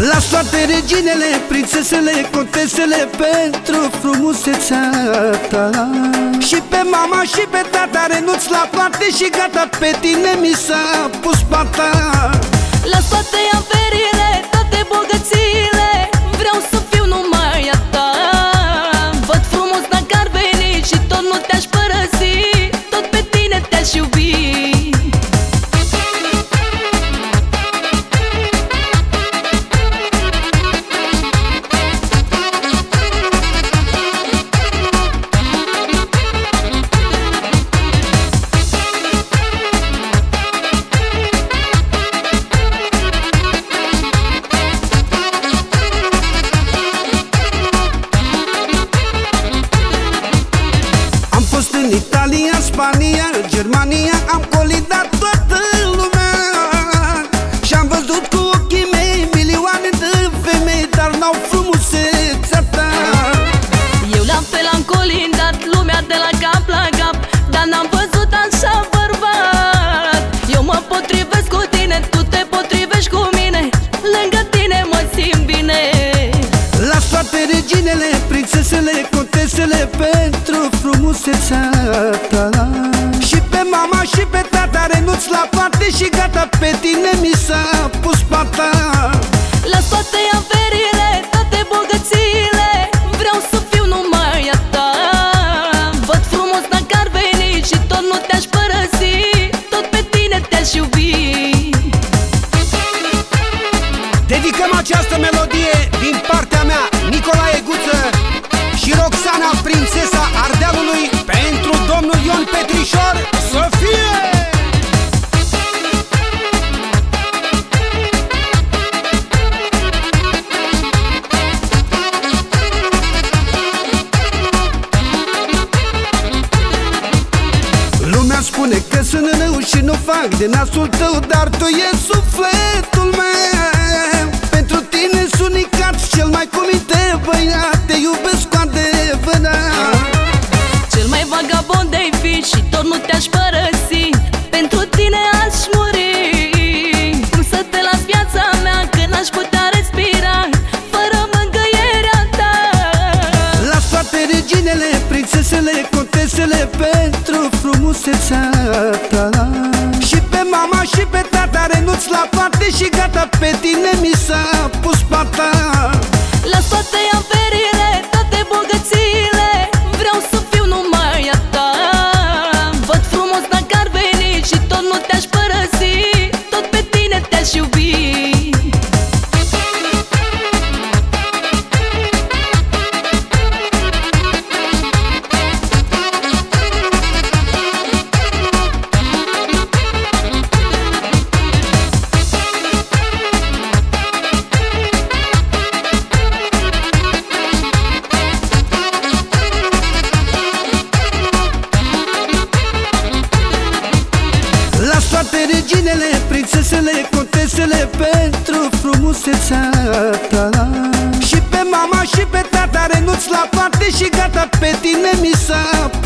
Las toate reginele, prințesele, contesele Pentru frumusețea ta. Și pe mama și pe tata renunț la toate Și gata, pe tine mi s-a pus Italia, Spania, Germania Am colidat toată reginele, prințesele, contesele Pentru frumusețea ta. Și pe mama și pe tata renunț la toate Și gata, pe tine mi s-a spune că sunt rău și nu fac de nasul tău Dar tu e sufletul meu. Pentru tine sunt unicat cel mai cuminte frumusețea ta. Și pe mama și pe tata renunț la toate Și gata, pe tine mi s-a reginele, prințesele, contesele Pentru frumusețea ta. Și pe mama și pe tata renunț la toate Și gata, pe tine mi s-a pus pata